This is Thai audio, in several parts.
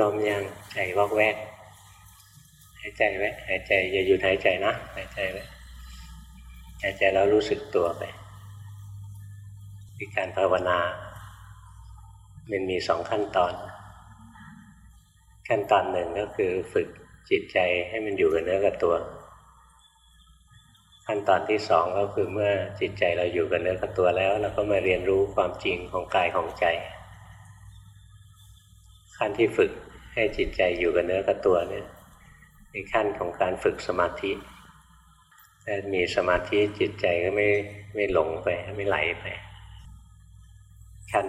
ลมยังใจวอกแวก หายใจไว้หายใจอย่าหยุดหายใจนะหายใจไว้หายใจแล้วรู้สึกตัวไปการภาวนา มันมีสองขั้นตอน ขั้นตอนหนึ่งก็คือฝึกจิตใจให้มันอยู่กับเนื้อกับตัว ขั้นตอนที่สองก็คือเมื่อจิตใจเราอยู่กับเนื้อกับตัวแล้ว เราก็มาเรียนรู้ความจริงของกายของใจ ขั้นที่ฝึกให้จิตใจอยู่กับเนื้อกับตัวเนี่ยในขั้นของการฝึกสมาธิถ้ามีสมาธิจิตใจก็ไม่ไม่หลงไปไม่ไหลไปขั้น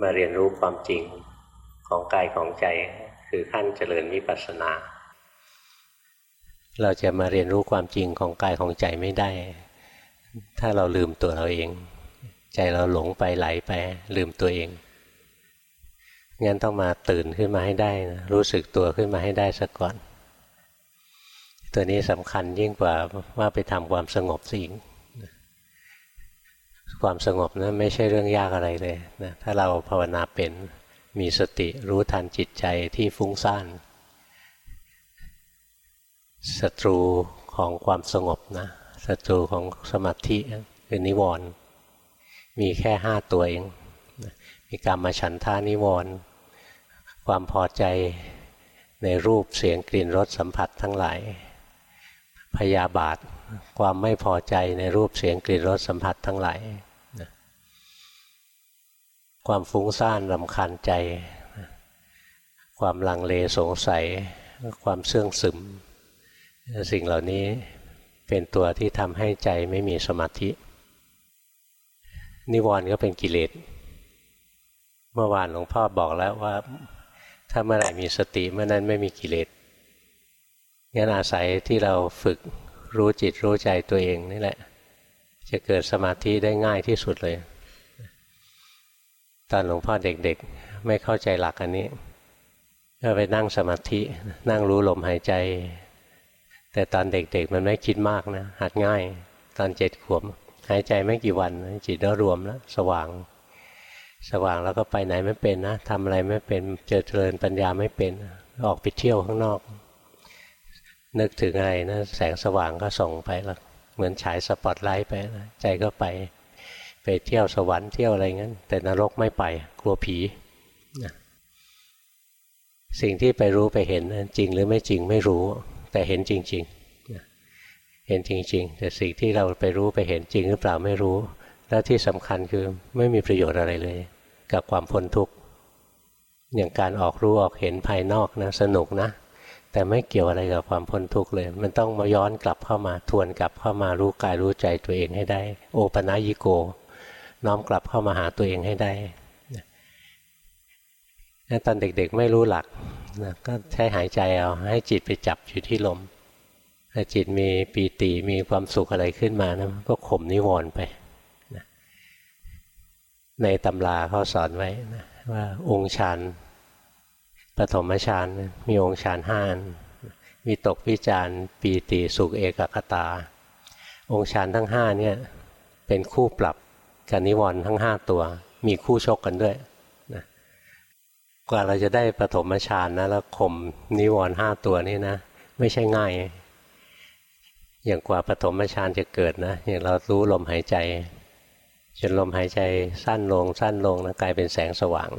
มาเรียนรู้ความจริงของกายของใจคือขั้นเจริญวิปัสสนา เราจะมาเรียนรู้ความจริงของกายของใจไม่ได้ ถ้าเราลืมตัวเราเอง ใจเราหลงไปไหลไปลืมตัวเอง งั้นต้องมาตื่นขึ้นมาให้ได้นะรู้สึกตัวขึ้นมาให้ได้สักก่อน ตัวนี้สำคัญยิ่งกว่าว่าไปทำความสงบสิ่งความสงบนะไม่ใช่เรื่องยากอะไรเลยนะถ้าเราภาวนาเป็นมีสติรู้ทันจิตใจที่ฟุ้งซ่านศัตรูของความสงบนะศัตรูของสมาธิคือนิวรณ์มีแค่ห้าตัวเองมีกรรมฉันทานิวรณ์ ความพอใจในรูปเสียงกลิ่นรสสัมผัสทั้งหลาย พยาบาทความไม่พอใจในรูปเสียงกลิ่นรสสัมผัสทั้งหลายความฟุ้งซ่านรำคาญใจ ความลังเลสงสัย ความเสื่องซึม สิ่งเหล่านี้เป็นตัวที่ทำให้ใจไม่มีสมาธิ นิวรณ์ก็เป็นกิเลส เมื่อวานหลวงพ่อบอกแล้วว่า ถ้าเมื่อไหร่มีสติเมื่อนั้นไม่มีกิเลสงั้นอาศัยที่เราฝึกรู้จิตรู้ใจตัวเองนี่แหละ จะเกิดสมาธิได้ง่ายที่สุดเลย ตอนหลวงพ่อเด็กๆ ไม่เข้าใจหลักอันนี้ ก็ไปนั่งสมาธินั่งรู้ลมหายใจ แต่ตอนเด็กๆ มันไม่คิดมากนะ หัดง่าย ตอนเจ็ดขวบหายใจไม่กี่วันจิตก็รวมแล้วสว่าง สว่างแล้วก็ไปไหนไม่เป็นนะทำอะไรไม่เป็นเจริญปัญญาไม่เป็นออกไปเที่ยวข้างนอก นึกถึงอะไรนะแสงสว่างก็ส่งไปแล้วเหมือนฉายสปอตไลท์ไปนะใจก็ไปไปเที่ยวสวรรค์เที่ยวอะไรงั้น แต่นรกไม่ไปกลัวผีนะสิ่งที่ไปรู้ไปเห็นจริงหรือไม่จริงไม่รู้ แต่เห็นจริงๆเห็นจริง ๆ แต่สิ่งที่เราไปรู้ไปเห็นจริงหรือเปล่าไม่รู้ แล้วที่สำคัญคือไม่มีประโยชน์อะไรเลย กับความพ้นทุกข์อย่างการออกรู้ออกเห็นภายนอกนะสนุกนะ แต่ไม่เกี่ยวอะไรกับความพ้นทุกข์เลย มันต้องมาย้อนกลับเข้ามาทวนกลับเข้ามารู้กายรู้ใจตัวเองให้ได้ โอปะยิโก น้อมกลับเข้ามาหาตัวเองให้ได้ตอนเด็กๆไม่รู้หลักนะก็ใช้หายใจเอาให้จิตไปจับอยู่ที่ลมถ้าจิตมีปีติมีความสุขอะไรขึ้นมานะก็ข่มนิวรณ์ไป ในตำราเขาสอนไว้นะว่าองค์ฌานปฐมฌานมีองค์ฌานห้ามีตกวิจารปีติสุขเอกคตา องค์ฌานทั้งห้าเนี่ยเป็นคู่ปรับกับนิวรณ์ทั้งห้าตัว มีคู่ชกกันด้วยนะกว่าเราจะได้ปฐมฌานนะแล้วข่มนิวรณ์ห้าตัวนี่นะ ไม่ใช่ง่าย อย่างกว่าปฐมฌานจะเกิดนะอย่างเรารู้ลมหายใจ จนลมหายใจสั้นลงสั้นลงนะกลายเป็นแสงสว่าง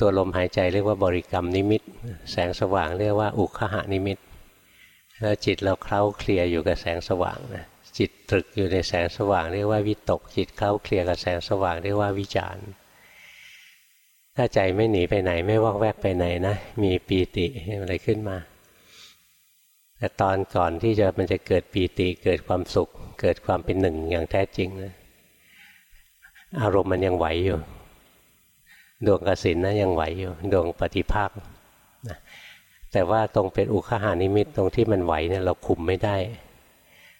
ตัวลมหายใจเรียกว่าบริกรรมนิมิต แสงสว่างเรียกว่าอุคหานิมิต แล้วจิตเราเคล้าเคลียอยู่กับแสงสว่างนะจิตตรึกอยู่ในแสงสว่างเรียกว่าวิตก จิตเข้าเคลียกับแสงสว่างเรียกว่าวิจารณ์ถ้าใจไม่หนีไปไหนไม่วอกแวกไปไหนนะมีปีติอะไรขึ้นมา แต่ตอนก่อนที่จะมันจะเกิดปีติเกิดความสุข เกิดความเป็นหนึ่งอย่างแท้จริงนะอารมณ์มันยังไหวอยู่ ดวงกสินนะยังไหวอยู่ดวงปฏิภาคนะแต่ว่าตรงเป็นอุคหานิมิตตรงที่มันไหวเนี่ยเราคุมไม่ได้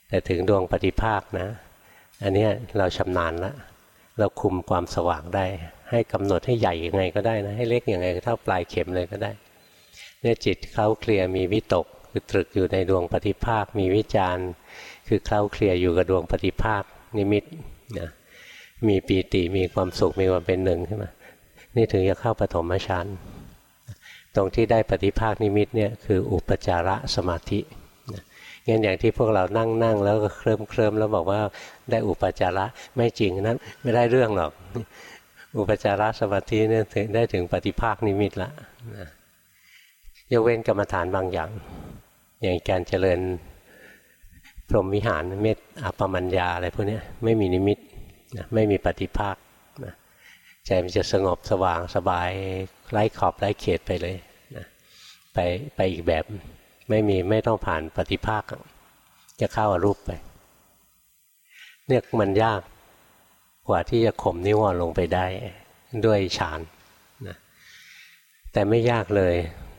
แต่ถึงดวงปฏิภาคนะ อันนี้เราชำนาญแล้วเราคุมความสว่างได้ ให้กำหนดให้ใหญ่ยังไงก็ได้นะให้เล็กยังไงเท่าปลายเข็มเลยก็ได้เนี่ยจิตเขาเคลียร์มีวิตก คือตรึกอยู่ในดวงปฏิภาค มีวิจารณ์ คือเข้าเคลียอยู่กับดวงปฏิภาค นิมิตนะมีปีติมีความสุขมีความเป็นหนึ่งขึ้นมานี่ถึงจะเข้าปฐมฌานตรงที่ได้ปฏิภาคนิมิตเนี่ยคืออุปจาระสมาธิงั้นอย่างที่พวกเรานั่งนั่งแล้วก็เคลิ้มเคลิ้มแล้วบอกว่าได้อุปจาระไม่จริงนั้นไม่ได้เรื่องหรอก อุปจาระสมาธิเนี่ยถึงได้ถึงปฏิภาคนิมิตละยกเว้นกรรมฐานบางอย่าง อย่างการเจริญพรหมวิหารเมตอัปมัญญาอะไรพวกนี้ไม่มีนิมิตไม่มีปฏิภาคใจมันจะสงบสว่างสบายไร้ขอบไร้เขตไปเลยนะไปไปอีกแบบไม่มีไม่ต้องผ่านปฏิภาค จะเข้าอารูปไปเนี่ยมันยากกว่าที่จะข่มนิวรณ์ลงไปได้ด้วยฌานนะแต่ไม่ยากเลย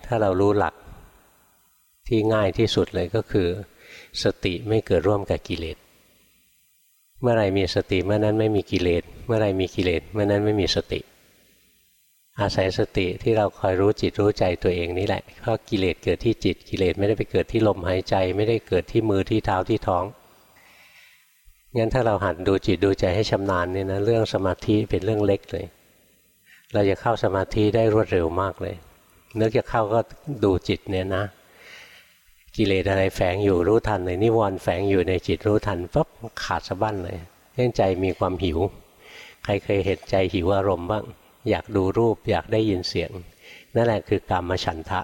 ถ้าเรารู้หลัก ที่ง่ายที่สุดเลยก็คือ สติไม่เกิดร่วมกับกิเลส เมื่อไรมีสติเมื่อนั้นไม่มีกิเลส เมื่อไรมีกิเลสเมื่อนั้นไม่มีสติ อาศัยสติที่เราคอยรู้จิตรู้ใจตัวเองนี่แหละเพราะกิเลสเกิดที่จิตกิเลสไม่ได้ไปเกิดที่ลมหายใจ ไม่ได้เกิดที่มือที่เท้าที่ท้องงั้นถ้าเราหัดดูจิตดูใจให้ชำนาญเนี่ยนะเรื่องสมาธิเป็นเรื่องเล็กเลย เราจะเข้าสมาธิได้รวดเร็วมากเลยนึกจะเข้าก็ดูจิตเนี่ยนะ กิเลสอะไรแฝงอยู่รู้ทันเลยนิวรณ์แฝงอยู่ในจิตรู้ทันปั๊บขาดสะบั้นเลยเนื่องใจมีความหิว ใครเคยเห็นใจหิวอารมณ์บ้างอยากดูรูปอยากได้ยินเสียง นั่นแหละคือกรรมฉันทะ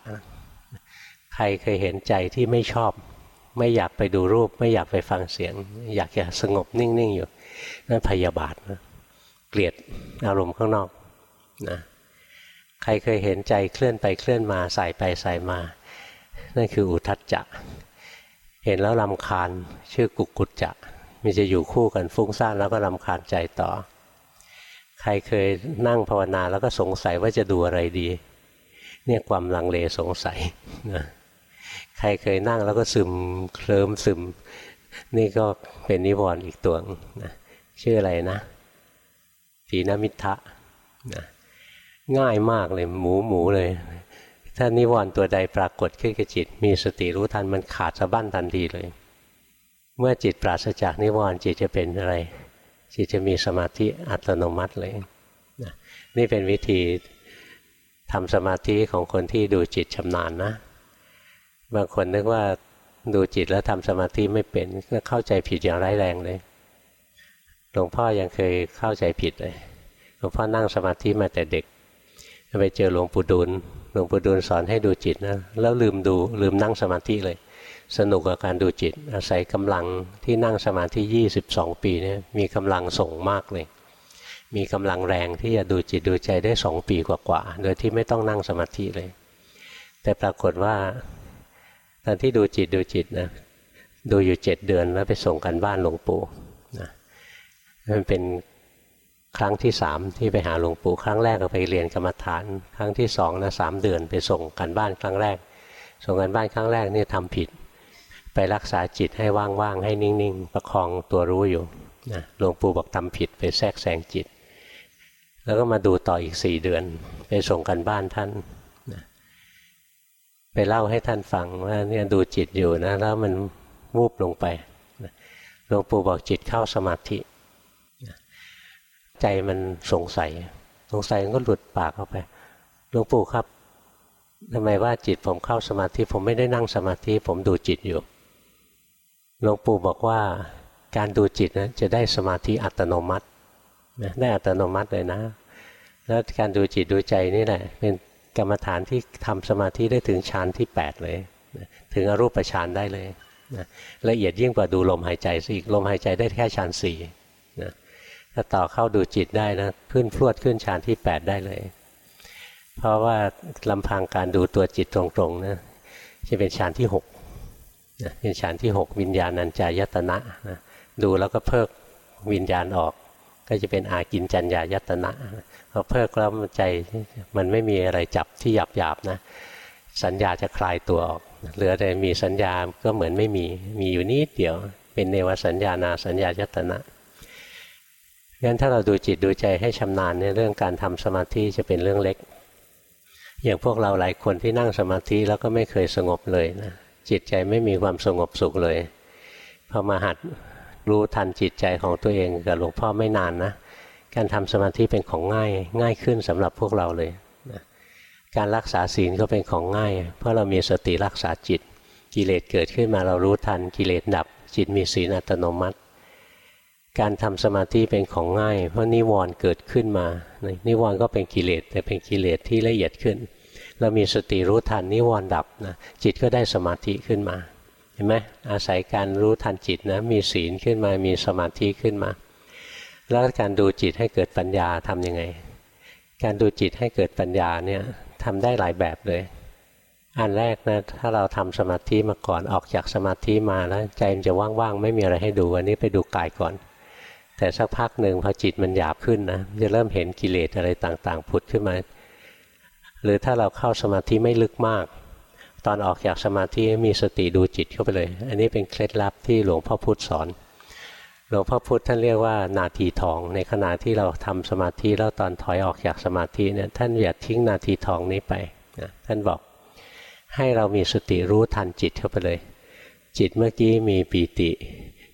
ใครเคยเห็นใจที่ไม่ชอบ ไม่อยากไปดูรูป ไม่อยากไปฟังเสียง อยากจะสงบนิ่ง ๆ อยู่ นั่นพยาบาทนะเกลียดอารมณ์ข้างนอกนะใครเคยเห็นใจเคลื่อนไปเคลื่อนมาใส่ไปใส่มา นั่นคืออุทัจจะ เห็นแล้วลำคาญชื่อกุกุจจะมันจะอยู่คู่กันฟุ้งซ่านแล้วก็ลำคาญใจต่อ ใครเคยนั่งภาวนาแล้วก็สงสัยว่าจะดูอะไรดี เนี่ยความลังเลสงสัยนะใครเคยนั่งแล้วก็ซึมเคลิมซึม นี่ก็เป็นนิวรณ์อีกตัวนะชื่ออะไรนะทีนมิทะนะง่ายมากเลยหมูหมูเลย ถ้านิวรณ์ตัวใดปรากฏขึ้นกับจิต มีสติรู้ทันมันขาดสะบั้นทันทีเลย เมื่อจิตปราศจากนิวรณ์จิตจะเป็นอะไร จิตจะมีสมาธิอัตโนมัติเลยนี่เป็นวิธีทำสมาธิของคนที่ดูจิตชำนาญนะ บางคนนึกว่าดูจิตแล้วทำสมาธิไม่เป็นก็เข้าใจผิดอย่างร้ายแรงเลย หลวงพ่อยังเคยเข้าใจผิดเลย หลวงพ่อนั่งสมาธิมาแต่เด็ก ไปเจอหลวงปู่ดูล ลวงปู่ดูลสอนให้ดูจิตนะแล้วลืมดูลืมนั่งสมาธิเลย สนุกกับการดูจิต อาศัยกำลังที่นั่งสมาธิ 22 ปีเนี่ยมีกำลังส่งมากเลย มีกำลังแรงที่จะดูจิตดูใจได้สองปีกว่าๆโดยที่ไม่ต้องนั่งสมาธิเลย แต่ปรากฏว่าตอนที่ดูจิตดูจิตนะดูอยู่เจ็ดเดือนแล้วไปส่งกันบ้านหลวงปู่นะมันเป็น ครั้งที่สามที่ไปหาหลวงปู่ครั้งแรกก็ไปเรียนกรรมฐาน ครั้งที่สองนะสามเดือนไปส่งกันบ้านครั้งแรก ส่งกันบ้านครั้งแรกนี่ทำผิด ไปรักษาจิตให้ว่างๆให้นิ่งๆ ประคองตัวรู้อยู่นะหลวงปู่บอกทำผิดไปแทรกแซงจิต แล้วก็มาดูต่ออีกสี่เดือน ไปส่งกันบ้านท่านนะไปเล่าให้ท่านฟังว่าเนี่ยดูจิตอยู่นะแล้วมันวูบลงไปหลวงปู่บอกจิตเข้าสมาธิ ใจมันสงสัย สงสัยมันก็หลุดปากออกไปหลวงปู่ครับทำไมว่าจิตผมเข้าสมาธิผมไม่ได้นั่งสมาธิผมดูจิตอยู่หลวงปู่บอกว่าการดูจิตนะจะได้สมาธิอัตโนมัตินะได้อัตโนมัติเลยนะ แล้วการดูจิตดูใจนี่แหละเป็นกรรมฐานที่ทำสมาธิได้ถึงฌานที่ 8 เลยถึงอรูปฌานได้เลยนะละเอียดยิ่งกว่าดูลมหายใจสิลมหายใจได้แค่ฌานสี่นะ ถ้าต่อเข้าดูจิตได้นะขึ้นพรวดขึ้นฌานที่ 8 ได้เลย เพราะว่าลำพังการดูตัวจิตตรงๆนะจะเป็นฌานที่6นะเป็นฌานที่ 6 วิญญาณัญจายตนะนะดูแล้วก็เพิกวิญญาณออก ก็จะเป็นอากินจัญญายตนะพอเพิกแล้วใจมันไม่มีอะไรจับที่หยาบหยาบนะสัญญาจะคลายตัวออก เหลือแต่มีสัญญาก็เหมือนไม่มี มีอยู่นิดเดียว เป็นเนวสัญญานาสัญญายตนะ งั้นถ้าเราดูจิตดูใจให้ชำนาญในเรื่องการทำสมาธิจะเป็นเรื่องเล็ก อย่างพวกเราหลายคนที่นั่งสมาธิแล้วก็ไม่เคยสงบเลยนะจิตใจไม่มีความสงบสุขเลยพอมาหัดรู้ทันจิตใจของตัวเองกับหลวงพ่อไม่นานนะการทำสมาธิเป็นของง่ายง่ายขึ้นสำหรับพวกเราเลยนะการรักษาศีลก็เป็นของง่าย เพราะเรามีสติรักษาจิต กิเลสเกิดขึ้นมาเรารู้ทันกิเลสดับ จิตมีศีลอัตโนมัติ การทำสมาธิเป็นของง่าย เพราะนิวรณ์เกิดขึ้นมา นิวรณ์ก็เป็นกิเลสแต่เป็นกิเลสที่ละเอียดขึ้น เรามีสติรู้ทันนิวรณ์ดับนะจิตก็ได้สมาธิขึ้นมา เห็นไหมอาศัยการรู้ทันจิตนะมีศีลขึ้นมา มีสมาธิขึ้นมา แล้วการดูจิตให้เกิดปัญญาทำยังไง การดูจิตให้เกิดปัญญาเนี่ยทำได้หลายแบบเลย อันแรกนะถ้าเราทำสมาธิมาก่อนออกจากสมาธิมาแล้วใจมันจะว่างๆไม่มีอะไรให้ดูอันนี้ไปดูกายก่อน แต่สักพักหนึ่งพอจิตมันหยาบขึ้นนะจะเริ่มเห็นกิเลสอะไรต่างๆ ผุดขึ้นมา หรือถ้าเราเข้าสมาธิไม่ลึกมาก ตอนออกจากสมาธิมีสติดูจิตเข้าไปเลย อันนี้เป็นเคล็ดลับที่หลวงพ่อพุธสอนหลวงพ่อพุธท่านเรียกว่านาทีทอง ในขณะที่เราทำสมาธิแล้วตอนถอยออกจากสมาธิเนี่ยท่านอย่าทิ้งนาทีทองนี้ไปนะท่านบอกให้เรามีสติรู้ทันจิตเข้าไปเลย จิตเมื่อกี้มีปีติ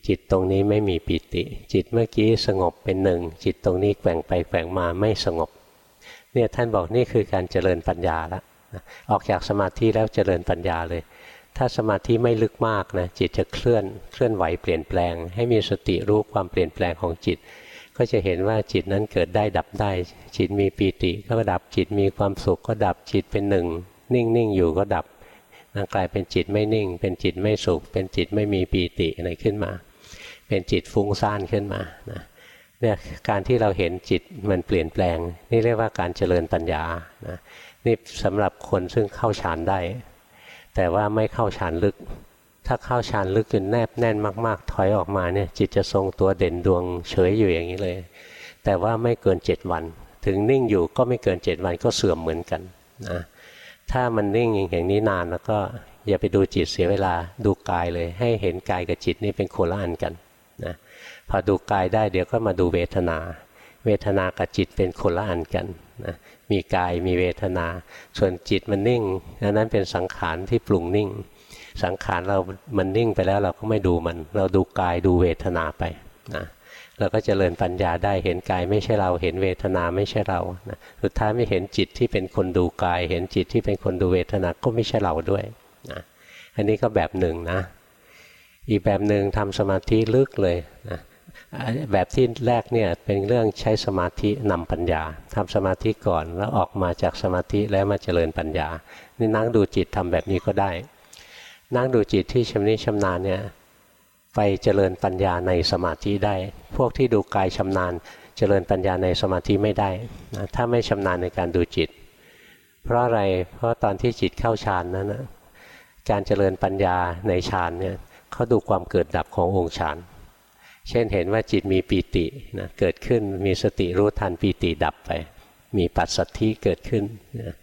จิตตรงนี้ไม่มีปีติ จิตเมื่อกี้สงบเป็นหนึ่ง จิตตรงนี้แกว่งไปแกว่งมาไม่สงบ เนี่ยท่านบอกนี่คือการเจริญปัญญาละออกจากสมาธิแล้วเจริญปัญญาเลย ถ้าสมาธิไม่ลึกมากนะจิตจะเคลื่อนเคลื่อนไหวเปลี่ยนแปลง ให้มีสติรู้ความเปลี่ยนแปลงของจิต ก็จะเห็นว่าจิตนั้นเกิดได้ดับได้ จิตมีปีติก็ดับจิตมีความสุขก็ดับจิตเป็นหนึ่ง นิ่งนิ่งอยู่ก็ดับนะกลายเป็นจิตไม่นิ่ง เป็นจิตไม่สุข เป็นจิตไม่มีปีติอะไรขึ้นมา เป็นจิตฟุ้งซ่านขึ้นมานะเนี่ยการที่เราเห็นจิตมันเปลี่ยนแปลง นี่เรียกว่าการเจริญปัญญานะนี่สำหรับคนซึ่งเข้าฌานได้ แต่ว่าไม่เข้าฌานลึก ถ้าเข้าฌานลึกจนแนบแน่นมาก ๆ ถอยออกมาเนี่ยจิตจะทรงตัวเด่นดวงเฉยอยู่อย่างนี้เลย แต่ว่าไม่เกินเจ็ดวัน ถึงนิ่งอยู่ก็ไม่เกินเจ็ดวันก็เสื่อมเหมือนกันนะถ้ามันนิ่งอย่างนี้นานแล้วก็อย่าไปดูจิตเสียเวลาดูกายเลย ให้เห็นกายกับจิตนี่เป็นโคละอันกัน อดูกายได้เดี๋ยวก็มาดูเวทนา เวทนากับจิตเป็นคนละอันกันนะมีกายมีเวทนา ส่วนจิตมันนิ่งอันนั้นเป็นสังขารที่ปรุงนิ่ง สังขารเรามันนิ่งไปแล้วเราก็ไม่ดูมัน เราดูกายดูเวทนาไปนะเราก็จเจริญปัญญาได้เห็นกายไม่ใช่เราเห็นเวทนาไม่ใช่เรานะสุดท้ายไม่เห็นจิตที่เป็นคนดูกาย เห็นจิตที่เป็นคนดูเวทนาก็ไม่ใช่เราด้วยนะอันนี้ก็แบบหนึ่งนะ อีกแบบหนึ่งทำสมาธิลึกเลยนะ แบบที่แรกเนี่ยเป็นเรื่องใช้สมาธินำปัญญาทำสมาธิก่อนแล้วออกมาจากสมาธิแล้วมาเจริญปัญญา นี่นั่งดูจิตทำแบบนี้ก็ได้ นั่งดูจิตที่ชำนิชำนาญเนี่ยไปเจริญปัญญาในสมาธิได้ พวกที่ดูกายชำนาญ เจริญปัญญาในสมาธิไม่ได้นะถ้าไม่ชำนาญในการดูจิต เพราะอะไรเพราะตอนที่จิตเข้าฌานนั้นนะการเจริญปัญญาในฌานเนี่ยเขาดูความเกิดดับขององค์ฌานเเช่นเห็นว่าจิตมีปีตินะเกิดขึ้นมีสติรู้ทันปีติดับไป มีปัสสัทธิเกิดขึ้นนะ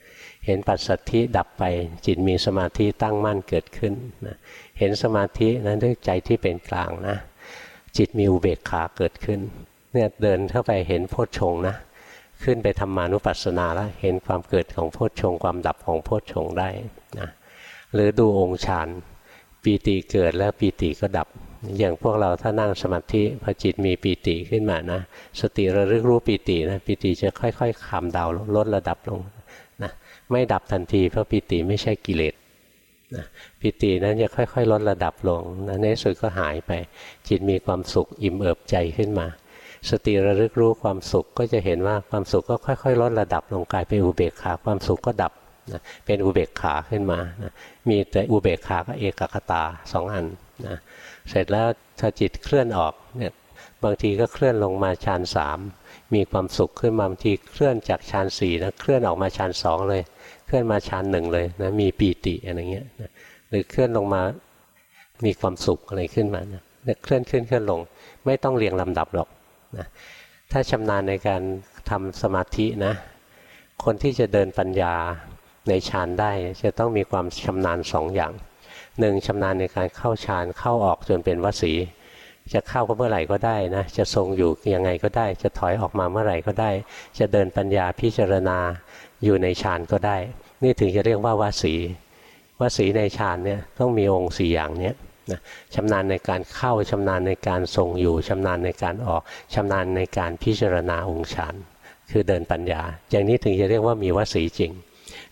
เห็นปัสสัทธิดับไป จิตมีสมาธิตั้งมั่นเกิดขึ้นนะเห็นสมาธินั้นด้วยใจที่เป็นกลางนะ จิตมีอุเบกขาเกิดขึ้นเนี่ยเดินเข้าไปเห็นโพชฌงนะขึ้นไปทำมานุปัสสนาแล้วเห็นความเกิดของโพชฌงความดับของโพชฌงได้นะหรือดูองค์ฌานปีติเกิดแล้วปีติก็ดับ อย่างพวกเราถ้านั่งสมาธิพอจิตมีปีติขึ้นมานะ สติระลึกรู้ปีตินะปีติจะค่อยๆคำดาวลดระดับลงนะไม่ดับทันทีเพราะปีติไม่ใช่กิเลสนะปีตินั้นจะค่อยๆ ลดระดับลงนะในสุดก็หายไป จิตมีความสุขอิ่มเอิบใจขึ้นมา สติระลึกรู้ความสุขก็จะเห็นว่าความสุขก็ค่อยๆ ลดระดับลงกลายเป็นอุเบกขาความสุขก็ดับนะเป็นอุเบกขาขึ้นมานะมีแต่อุเบกขาก็เอกคตาสองอัน นะเสร็จแล้วถ้าจิตเคลื่อนออกเนี่ยบางทีก็เคลื่อนลงมาฌานสามมีความสุขขึ้นมาบางทีเคลื่อนจากฌานสี่นะเคลื่อนออกมาฌานสองเลย เคลื่อนมาฌานหนึ่งเลยนะมีปีติอะไรเงี้ยนะหรือเคลื่อนลงมามีความสุขอะไรขึ้นมานะเคลื่อนขึ้นเคลื่อนลง ไม่ต้องเรียงลำดับหรอกนะถ้าชำนาญในการทำสมาธินะคนที่จะเดินปัญญาในฌานได้จะต้องมีความชำนาญสองอย่าง หนึ่งชำนาญในการเข้าฌานเข้าออกจนเป็นวสี จะเข้าก็เมื่อไหร่ก็ได้นะจะทรงอยู่ยังไงก็ได้ จะถอยออกมาเมื่อไหร่ก็ได้ จะเดินปัญญาพิจารณาอยู่ในฌานก็ได้ นี่ถึงจะเรียกว่าวสีวสีในฌานเนี่ยต้องมีองค์สี่อย่างเนี้ยนะชำนาญในการเข้าชำนาญในการทรงอยู่ชำนาญในการออกชำนาญในการพิจารณาองค์ฌานคือเดินปัญญา อย่างนี้ถึงจะเรียกว่ามีวสีจริง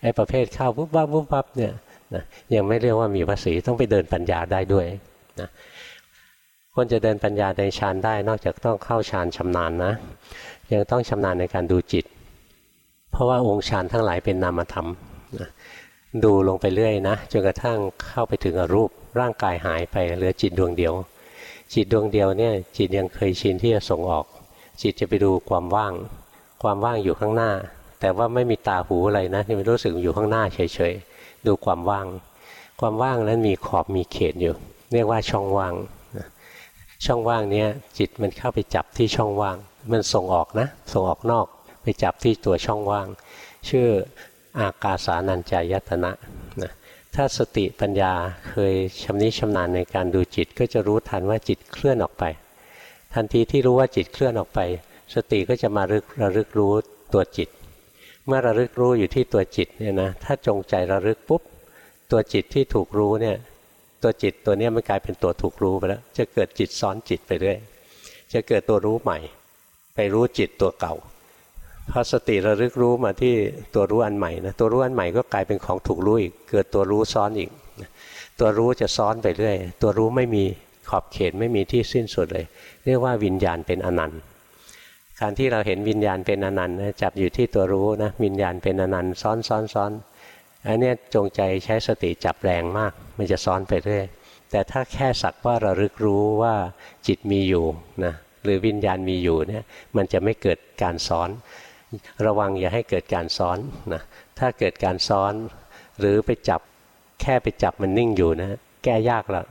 ไอ้ประเภทเข้าปุ๊บปั๊บปุ๊บปั๊บเนี่ย นะยังไม่เรียกว่ามีวสีต้องไปเดินปัญญาได้ด้วยนะคนจะเดินปัญญาในฌานได้ นอกจากต้องเข้าฌานชำนาญนะ ยังต้องชำนาญในการดูจิต เพราะว่าองค์ฌานทั้งหลายเป็นนามธรรมนะดูลงไปเรื่อยนะจนกระทั่งเข้าไปถึงอรูปร่างกายหายไปเหลือจิตดวงเดียว จิตดวงเดียวเนี่ยจิตยังเคยชินที่จะส่งออก จิตจะไปดูความว่าง ความว่างอยู่ข้างหน้า แต่ว่าไม่มีตาหูอะไรนะที่มันรู้สึกอยู่ข้างหน้าเฉยๆ ดูความว่าง ความว่างนั้นมีขอบมีเขตอยู่ เรียกว่าช่องว่างช่องว่างนี้จิตมันเข้าไปจับที่ช่องว่าง มันส่งออกนะ ส่งออกนอก ไปจับที่ตัวช่องว่าง ชื่ออากาสานัญจายตนะนะถ้าสติปัญญาเคยชำนิชำนาญในการดูจิตก็จะรู้ทันว่าจิตเคลื่อนออกไป ทันทีที่รู้ว่าจิตเคลื่อนออกไป สติก็จะมารึกระลึกรู้ตัวจิต เมื่อระลึกรู้อยู่ที่ตัวจิตเนี่ยนะถ้าจงใจระลึกปุ๊บตัวจิตที่ถูกรู้เนี่ยตัวจิตตัวนี้มันกลายเป็นตัวถูกรู้ไปแล้วจะเกิดจิตซ้อนจิตไปเรื่อยจะเกิดตัวรู้ใหม่ ไปรู้จิตตัวเก่าพอสติระลึกรู้มาที่ตัวรู้อันใหม่นะตัวรู้อันใหม่ก็กลายเป็นของถูกรู้อีก เกิดตัวรู้ซ้อนอีก ตัวรู้จะซ้อนไปเรื่อย ตัวรู้ไม่มีขอบเขตไม่มีที่สิ้นสุดเลย เรียกว่าวิญญาณเป็นอนันต์ การที่เราเห็นวิญญาณเป็นอนันต์นะจับอยู่ที่ตัวรู้นะวิญญาณเป็นอนันต์ซ้อนซ้อนซ้อนอันนี้จงใจใช้สติจับแรงมาก มันจะซ้อนไปเรื่อยแต่ถ้าแค่สักว่าระลึกรู้ว่าจิตมีอยู่นะหรือวิญญาณมีอยู่เนี่ยมันจะไม่เกิดการซ้อน ระวังอย่าให้เกิดการซ้อนนะถ้าเกิดการซ้อน หรือไปจับแค่ไปจับมันนิ่งอยู่นะแก้ยากละ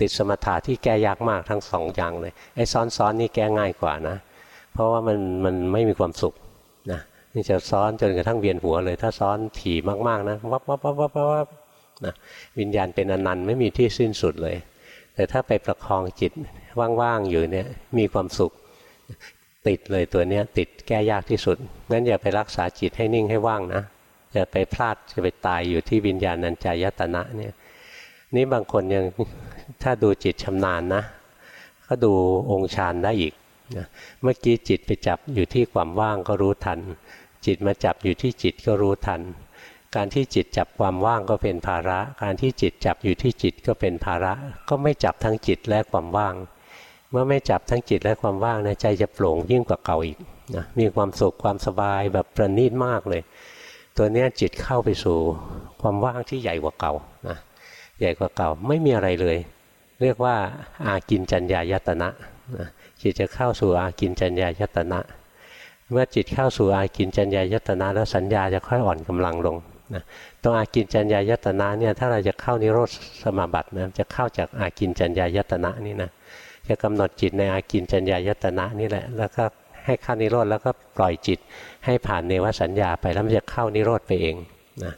ติดสมถะที่แก้ยากมากทั้งสองอย่างเลยไอ้ซ้อนซ้อนนี่แก้ง่ายกว่านะ เพราะว่ามันมันไม่มีความสุขนะนี่จะซ้อนจนกระทั่งเวียนหัวเลย ถ้าซ้อนถี่มากๆนะวับวับวับวับวับนะวิญญาณเป็นอนันต์ไม่มีที่สิ้นสุดเลย แต่ถ้าไปประคองจิตว่างๆอยู่เนี่ยมีความสุข ติดเลยตัวเนี้ยติดแก้ยากที่สุดงั้นอย่าไปรักษาจิตให้นิ่งให้ว่างนะอย่าไปพลาดจะไปตายอยู่ที่วิญญาณัญจายตนะเนี่ยนี่บางคนยังถ้าดูจิตชำนาญนะ ก็ดูองค์ฌานได้อีก นะเมื่อกี้จิตไปจับอยู่ที่ความว่างก็รู้ทัน จิตมาจับอยู่ที่จิตก็รู้ทัน การที่จิตจับความว่างก็เป็นภาระ การที่จิตจับอยู่ที่จิตก็เป็นภาระ ก็ไม่จับทั้งจิตและความว่าง เมื่อไม่จับทั้งจิตและความว่างนะใจจะโปร่งยิ่งกว่าเก่าอีกนะมีความสุขความสบายแบบประณีตมากเลย ตัวนี้จิตเข้าไปสู่ความว่างที่ใหญ่กว่าเก่านะใหญ่กว่าเก่าไม่มีอะไรเลย เรียกว่าอากินจัญญายตนะนะจิตจะเข้าสู่อากินจัญญายตนะ เมื่อจิตเข้าสู่อากินจัญญายตนะ แล้วสัญญาจะค่อยอ่อนกำลังลงนะตรงอากินจัญญายตนะเนี่ยถ้าเราจะเข้านิโรธสมาบัตินะจะเข้าจากอากินจัญญายตนะนี่นะจะกำหนดจิตในอากินจัญญายตนะนี่แหละ แล้วก็ให้เข้านิโรธแล้วก็ปล่อยจิตให้ผ่านเนวสัญญาไปแล้วมันจะเข้านิโรธไปเองนะ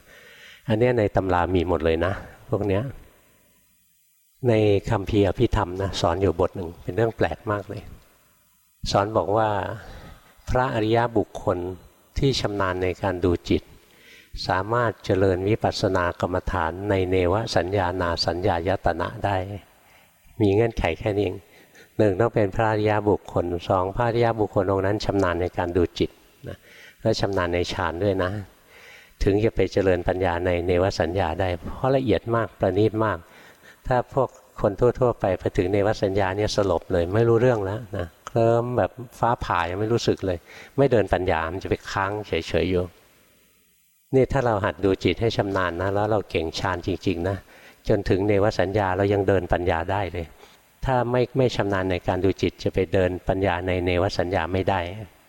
อันนี้ในตำรามีหมดเลยนะ พวกเนี้ย ในคำพีอภิธรรมนะสอนอยู่บทหนึ่งเป็นเรื่องแปลกมากเลย สอนบอกว่าพระอริยบุคคลที่ชำนาญในการดูจิต สามารถเจริญวิปัสสนากรรมฐานในเนวสัญญานาสัญญายตนะได้ มีเงื่อนไขแค่นี้เองหนึ่งต้องเป็นพระอริยบุคคลสองพระอริยบุคคลองนั้นชำนาญในการดูจิตนะและชำนาญในฌานด้วยนะ ถึงจะไปเจริญปัญญาในเนวสัญญาได้ เพราะละเอียดมากประณีตมาก ถ้าพวกคนทั่ว ๆ ไปพอถึงเนวสัญญาเนี่ยสลบเลยไม่รู้เรื่องแล้วนะเคลิ้มแบบฟ้าผ่ายังไม่รู้สึกเลย ไม่เดินปัญญามันจะไปค้างเฉยๆอยู่นี่ถ้าเราหัดดูจิตให้ชำนาญนะแล้วเราเก่งฌานจริง ๆ นะจนถึงเนวสัญญาเรายังเดินปัญญาได้เลย ถ้าไม่ไม่ชำนาญในการดูจิตจะไปเดินปัญญาในเนวสัญญาไม่ได้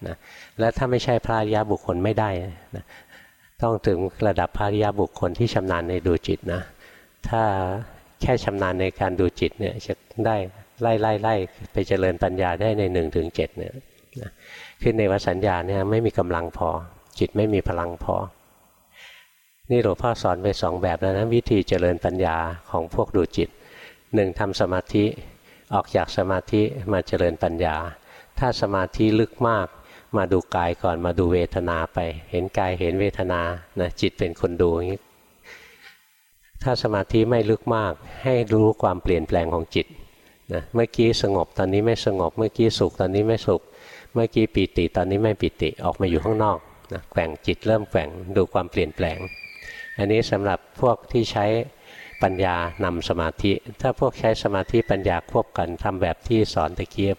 นะและถ้าไม่ใช่พระยาบุคคลไม่ได้นะต้องถึงระดับพระยาบุคคลที่ชำนาญในดูจิตนะถ้า แค่ชำนาญในการดูจิตเนี่ยจะได้ไล่ไล่ไล่ไปเจริญปัญญาได้ในหนึ่งถึงเจ็ดเนี่ยคือในวสัญญาเนี่ยไม่มีกำลังพอ จิตไม่มีพลังพอ นี่หลวงพ่อสอนไปสองแบบแล้วนะวิธีเจริญปัญญาของพวกดูจิตหนึ่งทำสมาธิออกจากสมาธิมาเจริญปัญญา ถ้าสมาธิลึกมากมาดูกายก่อนมาดูเวทนาไป เห็นกายเห็นเวทนานะจิตเป็นคนดูอย่างนี้ ถ้าสมาธิไม่ลึกมาก ให้รู้ความเปลี่ยนแปลงของจิตนะเมื่อกี้สงบตอนนี้ไม่สงบ เมื่อกี้สุขตอนนี้ไม่สุข เมื่อกี้ปีติตอนนี้ไม่ปีติออกมาอยู่ข้างนอกนะแกว่งจิตเริ่มแกว่งดูความเปลี่ยนแปลง อันนี้สำหรับพวกที่ใช้ปัญญานำสมาธิ ถ้าพวกใช้สมาธิปัญญาควบกันทำแบบที่สอนตะเกียบ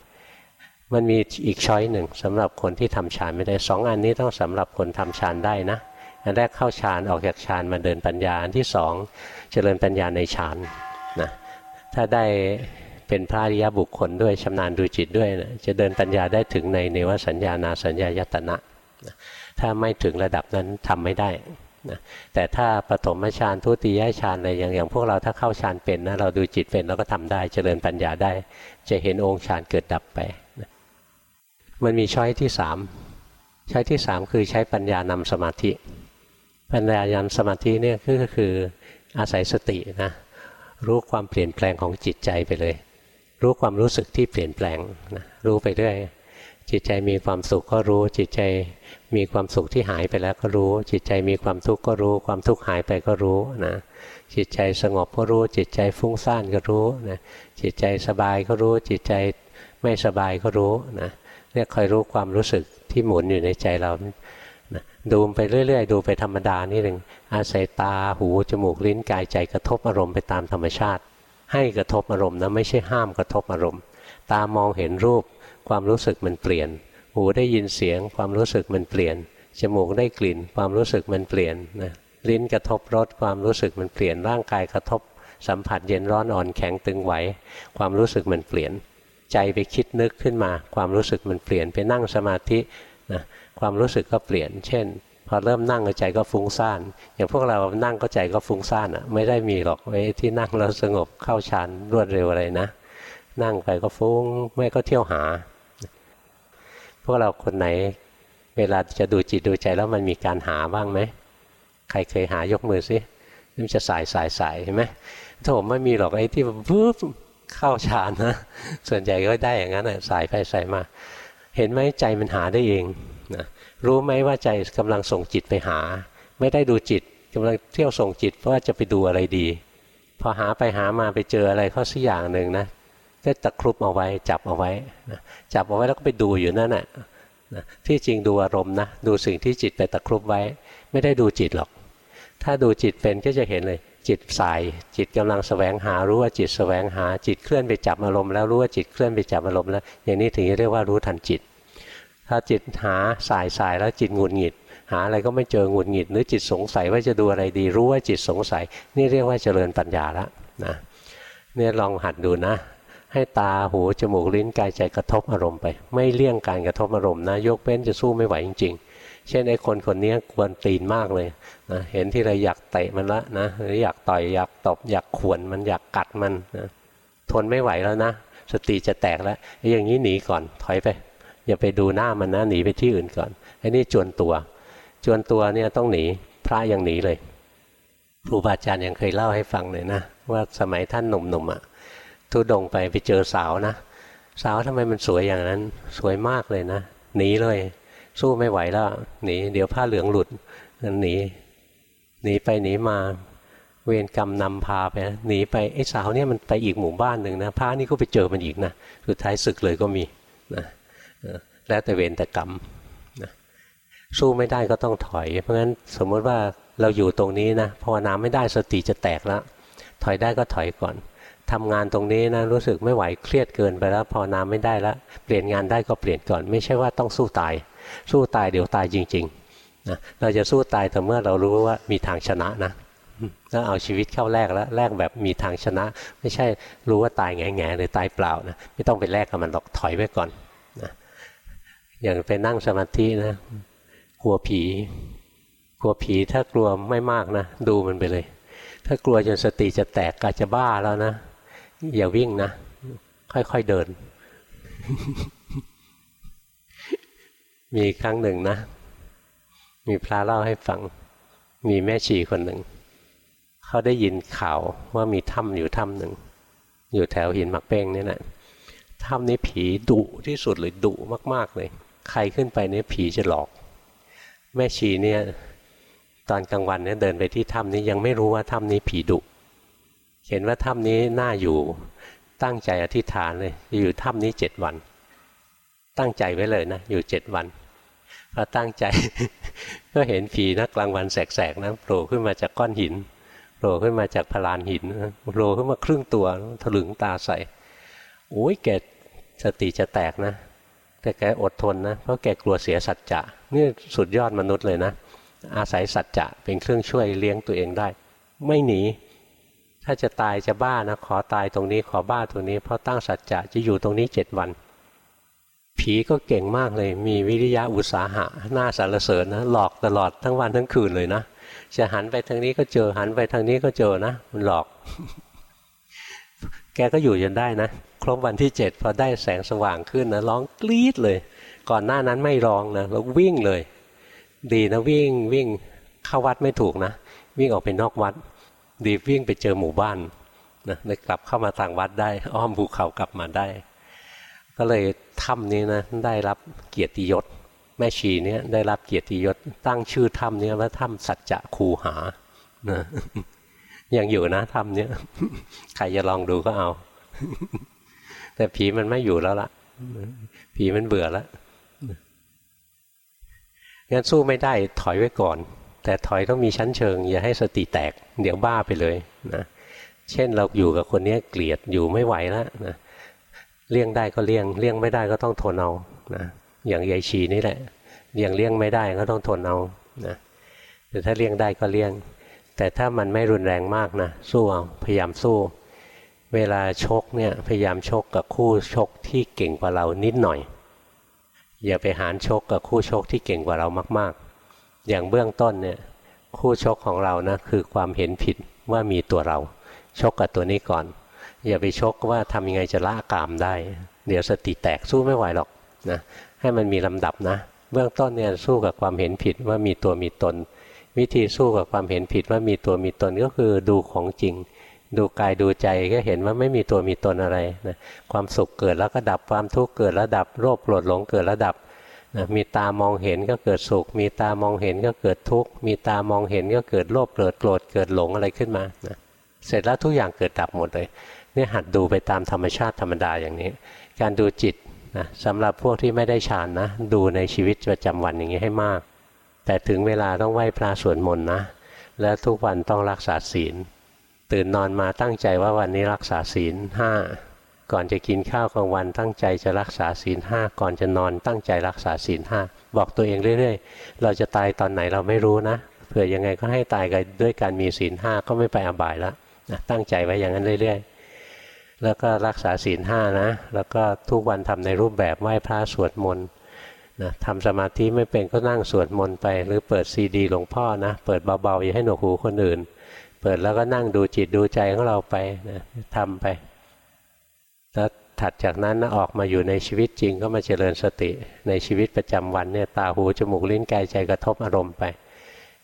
มันมีอีกช้อยหนึ่งสำหรับคนที่ทำฌานไม่ได้สองอันนี้ต้องสำหรับคนทำฌานได้นะ อันแรกเข้าฌานออกจากฌานมาเดินปัญญาอันที่สองเจริญปัญญาในฌานนะถ้าได้เป็นพระอริยบุคคลด้วยชำนาญดูจิตด้วยนะจะเดินปัญญาได้ถึงในเนวสัญญานาสัญญายตนะนะถ้าไม่ถึงระดับนั้นทำไม่ได้นะแต่ถ้าปฐมฌานทุติยฌานอะไรอย่างอย่างพวกเราถ้าเข้าฌานเป็นนะเราดูจิตเป็นเราก็ทำได้เจริญปัญญาได้ จะเห็นองค์ฌานเกิดดับไปนะมันมีช้อยที่สามช้อยที่สามคือใช้ปัญญานำสมาธิ ปัญญายานสมาธิเนี่ยก็คืออาศัยสตินะรู้ความเปลี่ยนแปลงของจิตใจไปเลย รู้ความรู้สึกที่เปลี่ยนแปลงนะรู้ไปเรื่อยจิตใจมีความสุขก็รู้ จิตใจมีความสุขที่หายไปแล้วก็รู้ จิตใจมีความทุกข์ก็รู้ ความทุกข์หายไปก็รู้นะจิตใจสงบก็รู้ จิตใจฟุ้งซ่านก็รู้นะจิตใจสบายก็รู้ จิตใจไม่สบายก็รู้นะเนี่ยคอยรู้ความรู้สึกที่หมุนอยู่ในใจเรา นะดูไปเรื่อย ๆ ดูไปธรรมดานี่เองอาศัยตาหูจมูกลิ้นกายใจกระทบอารมณ์ไปตามธรรมชาติ ให้กระทบอารมณ์นะไม่ใช่ห้ามกระทบอารมณ์ ตามองเห็นรูปความรู้สึกมันเปลี่ยน หูได้ยินเสียง ความรู้สึกมันเปลี่ยนจมูกได้กลิ่น ความรู้สึกมันเปลี่ยนนะลิ้นกระทบรสความรู้สึกมันเปลี่ยนร่างกายกระทบ สัมผัสเย็นร้อนอ่อนแข็งตึงไหวความรู้สึกมันเปลี่ยน ใจไปคิดนึกขึ้นมา ความรู้สึกมันเปลี่ยนไปนั่งสมาธินะ ความรู้สึกก็เปลี่ยน เช่น พอเริ่มนั่งใจก็ฟุ้งซ่าน อย่างพวกเรานั่งก็ใจก็ฟุ้งซ่านอะ ไม่ได้มีหรอกไอ้ที่นั่งแล้วสงบเข้าฌานรวดเร็วอะไรนะ นั่งไปก็ฟุ้งไม่ก็เที่ยวหา พวกเราคนไหน เวลาจะดูจิตดูใจแล้วมันมีการหาบ้างไหม ใครเคยหายกมือสิมันจะสายสายสายเห็นไหมโถไม่มีหรอกไอ้ที่ปุ๊บเข้าฌานนะ ส่วนใหญ่ก็ได้อย่างนั้นสายไปสายมา เห็นไหมใจมันหาได้เอง รู้ไหมว่าใจกำลังส่งจิตไปหา ไม่ได้ดูจิตกำลังเที่ยวส่งจิตเพราะว่าจะไปดูอะไรดี พอหาไปหามาไปเจออะไรข้อสักอย่างหนึ่งนะก็ตะครุบเอาไว้จับเอาไว้จับเอาไว้แล้วก็ไปดูอยู่นั่นแหะนะที่จริงดูอารมณ์นะดูสิ่งที่จิตไปตะครุบไว้ ไม่ได้ดูจิตหรอก ถ้าดูจิตเป็นก็จะเห็นเลยจิตสายจิตกำลังสแสวงหารู้ว่าจิตสแสวงหาจิตเคลื่อนไปจับอารมณ์แล้วรู้ว่าจิตเคลื่อนไปจับอารมณ์แล้วอย่างนี้ถึงเรียกว่ารู้ทันจิต ถ้าจิตหาสายสายแล้วจิตหงุดหงิด หาอะไรก็ไม่เจอหงุดหงิด หรือจิตสงสัยว่าจะดูอะไรดี รู้ว่าจิตสงสัย นี่เรียกว่าเจริญปัญญาแล้วนะเนี่ยลองหัดดูนะ ให้ตาหูจมูกลิ้นกายใจกระทบอารมณ์ไป ไม่เลี่ยงการกระทบอารมณ์นะยกเว้นจะสู้ไม่ไหวจริง ๆ เช่นไอ้คนคนนี้ควรตีนมากเลยนะเห็นที่เราอยากเตะมันละนะหรืออยากต่อยอยากตบอยากขวนมันอยากกัดมันนะทนไม่ไหวแล้วนะสติจะแตกแล้วอย่างนี้หนีก่อนถอยไป อย่าไปดูหน้ามันนะหนีไปที่อื่นก่อนไอ้นี่จวนตัว จวนตัวเนี่ยต้องหนีพระยังหนีเลยครูบาอาจารย์ยังเคยเล่าให้ฟังเลยนะว่าสมัยท่านหนุ่มๆอะทุดงไปไปเจอสาวนะ สาวทำไมมันสวยอย่างนั้น สวยมากเลยนะหนีเลย สู้ไม่ไหวแล้วหนีเดี๋ยวผ้าเหลืองหลุดนั่นหนีหนีไปหนีมาเวรกรรมนำพาไปหนีไปไอ้สาวเนี่ยมันไปอีกหมู่บ้านหนึ่งนะพระนี่ก็ไปเจอมันอีกนะสุดท้ายศึกเลยก็มีนะ แล้วแต่เวรแต่กรรมนะสู้ไม่ได้ก็ต้องถอย เพราะฉะนั้นสมมติว่าเราอยู่ตรงนี้นะภาวนาไม่ได้สติจะแตกแล้ว ถอยได้ก็ถอยก่อนทำงานตรงนี้นะรู้สึกไม่ไหวเครียดเกินไปแล้วภาวนาไม่ได้แล้วเปลี่ยนงานได้ก็เปลี่ยนก่อน ไม่ใช่ว่าต้องสู้ตาย สู้ตายเดี๋ยวตายจริงๆนะเราจะสู้ตายแต่เมื่อเรารู้ว่ามีทางชนะนะต้องเอาชีวิตเข้าแลกแล้วแลกแบบมีทางชนะ ไม่ใช่รู้ว่าตายแง่แง่เลยตายเปล่านะไม่ต้องไปแลกกับมันหรอกถอยไว้ก่อน อย่างไปนั่งสมาธินะ กลัวผี กลัวผีถ้ากลัวไม่มากนะ ดูมันไปเลย ถ้ากลัวจนสติจะแตกกาจะบ้าแล้วนะ อย่าวิ่งนะ ค่อยๆเดิน มีครั้งหนึ่งนะ มีพระเล่าให้ฟัง มีแม่ชีคนหนึ่ง เขาได้ยินข่าวว่ามีถ้ำอยู่ถ้ำหนึ่ง อยู่แถวหินหมักเป้งนี่แหละถ้ำนี้ผีดุที่สุดเลยดุมาก ๆ เลย ใครขึ้นไปเนี่ยผีจะหลอก แม่ชีเนี่ยตอนกลางวันเนี่ยเดินไปที่ถ้ำนี้ยังไม่รู้ว่าถ้ำนี้ผีดุเห็นว่าถ้ำนี้น่าอยู่ตั้งใจอธิษฐานเลยจะอยู่ถ้ำนี้เจ็ดวัน ตั้งใจไว้เลยนะอยู่เจ็ดวันพอตั้งใจ ก็เห็นผีนักกลางวันแสกๆนะโผล่ขึ้นมาจากก้อนหินโผล่ขึ้นมาจากพลานหินโผล่ขึ้นมาครึ่งตัวถลึงตาใส่โอ้ยแกสติจะแตกนะ แต่แกอดทนนะเพราะแกกลัวเสียสัจจะนี่สุดยอดมนุษย์เลยนะ อาศัยสัจจะเป็นเครื่องช่วยเลี้ยงตัวเองได้ ไม่หนี ถ้าจะตายจะบ้านะขอตายตรงนี้ขอบ้าตรงนี้ เพราะตั้งสัจจะจะอยู่ตรงนี้เจ็ดวัน ผีก็เก่งมากเลย มีวิริยะอุตสาหะหน้าสารเสริญนะหลอกตลอดทั้งวันทั้งคืนเลยนะจะหันไปทางนี้ก็เจอหันไปทางนี้ก็เจอนะมันหลอก แกก็อยู่จนได้นะ ครบวันที่เจ็ดพอได้แสงสว่างขึ้นนะร้องกรี๊ดเลย ก่อนหน้านั้นไม่ร้องนะแล้ววิ่งเลย ดีนะวิ่งวิ่งเข้าวัดไม่ถูกนะ วิ่งออกไปนอกวัด ดีวิ่งไปเจอหมู่บ้านนะเลยกลับเข้ามาทางวัดได้ อ้อมภูเขากลับมาได้ ก็เลยถ้ำนี้นะได้รับเกียรติยศ แม่ชีเนี่ยได้รับเกียรติยศ ตั้งชื่อถ้ำนี้ว่าถ้ำสัจจะคูหานะยังอยู่นะถ้ำนี้ใครจะลองดูก็เอา แต่ผีมันไม่อยู่แล้วล่ะ ผีมันเบื่อแล้วงั้นสู้ไม่ได้ถอยไว้ก่อน แต่ถอยต้องมีชั้นเชิง อย่าให้สติแตก เดี๋ยวบ้าไปเลยนะเช่นเราอยู่กับคนนี้เกลียดอยู่ไม่ไหวแล้วนะเลี่ยงได้ก็เลี่ยง เลี่ยงไม่ได้ก็ต้องทนเอานะอย่างยายชีนี่แหละยังเลี่ยงไม่ได้ก็ต้องทนเอานะแต่ถ้าเลี่ยงได้ก็เลี่ยง แต่ถ้ามันไม่รุนแรงมากนะสู้เอาพยายามสู้ เวลาชกเนี่ยพยายามชกกับคู่ชกที่เก่งกว่าเรานิดหน่อย อย่าไปหารชกกับคู่ชกที่เก่งกว่าเรามาก ๆ อย่างเบื้องต้นเนี่ยคู่ชกของเรานะคือความเห็นผิดว่ามีตัวเรา ชกกับตัวนี้ก่อน อย่าไปชกว่าทำยังไงจะละกามได้ เดี๋ยวสติแตกสู้ไม่ไหวหรอกนะให้มันมีลำดับนะ เบื้องต้นเนี่ยสู้กับความเห็นผิดว่ามีตัวมีตน วิธีสู้กับความเห็นผิดว่ามีตัวมีตนก็คือดูของจริง ดูกายดูใจก็เห็นว่าไม่มีตัวมีตนอะไรนะความสุขเกิดแล้วก็ดับความทุกข์เกิดแล้วดับโรคโกรธหลงเกิดแล้วดับนะมีตามองเห็นก็เกิดสุข มีตามองเห็นก็เกิดทุกข์มีตามองเห็นก็เกิดโลภเกิดโกรธเกิดหลงอะไรขึ้นมานะเสร็จแล้วทุกอย่างเกิดดับหมดเลยนี่หัดดูไปตามธรรมชาติธรรมดาอย่างนี้ การดูจิตนะสำหรับพวกที่ไม่ได้ฌานนะ ดูในชีวิตประจำวันอย่างนี้ให้มาก แต่ถึงเวลาต้องไหว้พระสวดมนต์นะ และทุกวันต้องรักษาศีล ตื่นนอนมาตั้งใจว่าวันนี้รักษาศีลห้าก่อนจะกินข้าวกลางวันตั้งใจจะรักษาศีลห้าก่อนจะนอนตั้งใจรักษาศีลห้าบอกตัวเองเรื่อยๆ เราจะตายตอนไหนเราไม่รู้นะเผื่อยังไงก็ให้ตายกันด้วยการมีศีลห้าก็ไม่ไปอบายแล้วนะตั้งใจไว้อย่างนั้นเรื่อยๆ แล้วก็รักษาศีลห้านะแล้วก็ทุกวันทำในรูปแบบไหว้พระสวดมนต์นะทำสมาธิไม่เป็นก็นั่งสวดมนต์ไป หรือเปิดซีดีหลวงพ่อนะเปิดเบาๆอย่าให้หนวกหูคนอื่น เปิดแล้วก็นั่งดูจิตดูใจของเราไปนะทำไป แล้วถัดจากนั้นออกมาอยู่ในชีวิตจริงก็มาเจริญสติ ในชีวิตประจำวันเนี่ยตาหูจมูกลิ้นกายใจกระทบอารมณ์ไป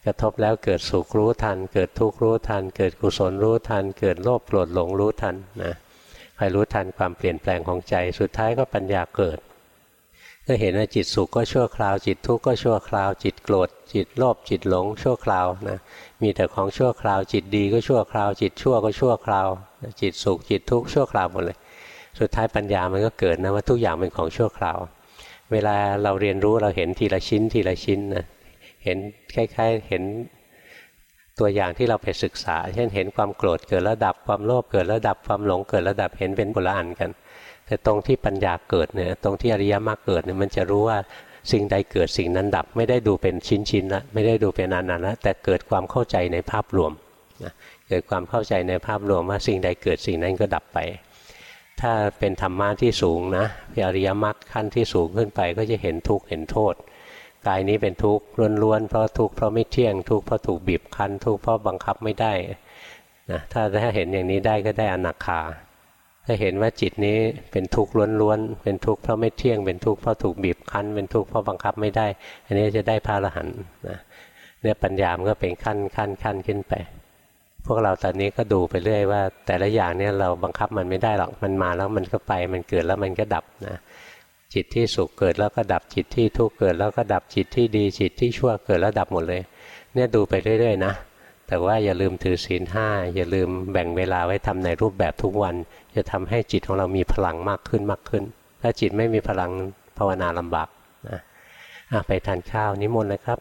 กระทบแล้วเกิดสุขรู้ทัน เกิดทุกข์รู้ทัน เกิดกุศลรู้ทัน เกิดโลภโกรธหลงรู้ทันนะคอยรู้ทันความเปลี่ยนแปลงของใจ สุดท้ายก็ปัญญาเกิด ก็เห็นว่าจิตสุขก็ชั่วคราว จิตทุกข์ก็ชั่วคราว จิตโกรธ จิตโลภจิตหลงชั่วคราวนะ มีแต่ของชั่วคราว จิตดีก็ชั่วคราว จิตชั่วก็ชั่วคราว จิตสุขจิตทุกข์ชั่วคราวหมดเลย สุดท้ายปัญญามันก็เกิดนะว่าทุกอย่างเป็นของชั่วคราว เวลาเราเรียนรู้เราเห็นทีละชิ้นทีละชิ้นนะเห็นคล้ายๆเห็นตัวอย่างที่เราไปศึกษา เช่นเห็นความโกรธเกิดระดับความโลภเกิดระดับความหลงเกิดระดับเห็นเป็นบุละอันกัน แต่ตรงที่ปัญญาเกิดเนี่ยตรงที่อริยมรรคเกิดเนี่ยมันจะรู้ว่า สิ่งใดเกิดสิ่งนั้นดับ ไม่ได้ดูเป็นชิ้นๆละไม่ได้ดูเป็นอันๆละแต่เกิดความเข้าใจในภาพรวมนะเกิดความเข้าใจในภาพรวมว่าสิ่งใดเกิดสิ่งนั้นก็ดับไป ถ้าเป็นธรรมะที่สูงนะอริยมรรคขั้นที่สูงขึ้นไปก็จะเห็นทุกข์เห็นโทษกายนี้เป็นทุกข์ล้วนๆเพราะทุกข์เพราะไม่เที่ยงทุกข์เพราะถูกบีบคั้นทุกข์เพราะบังคับไม่ได้นะถ้าถ้าเห็นอย่างนี้ได้ก็ได้อนาคา ถ้าเห็นว่าจิตนี้เป็นทุกข์ล้วนๆ เป็นทุกข์เพราะไม่เที่ยง เป็นทุกข์เพราะถูกบีบคั้น เป็นทุกข์เพราะบังคับไม่ได้ อันนี้จะได้พระอรหันต์นะเนี่ยปัญญามันก็เป็นขั้นขั้นขั้นขึ้นไป พวกเราตอนนี้ก็ดูไปเรื่อยว่า แต่ละอย่างเนี่ยเราบังคับมันไม่ได้หรอก มันมาแล้วมันก็ไป มันเกิดแล้วมันก็ดับนะ จิตที่สุขเกิดแล้วก็ดับ จิตที่ทุกข์เกิดแล้วก็ดับ จิตที่ดี จิตที่ชั่วเกิดแล้วดับหมดเลย เนี่ยดูไปเรื่อย ๆ นะ แต่ว่าอย่าลืมถือศีลห้าอย่าลืมแบ่งเวลาไว้ทำในรูปแบบทุกวัน จะทำให้จิตของเรามีพลังมากขึ้นมากขึ้น ถ้าจิตไม่มีพลังภาวนาลำบากนะไปทานข้าวนิมนต์เลยครับ